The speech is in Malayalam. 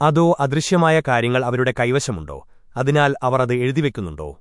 അതോ അദൃശ്യമായ കാര്യങ്ങൾ അവരുടെ കൈവശമുണ്ടോ? അതിനാൽ അവർ അത് എഴുതിവെക്കുന്നുണ്ടോ?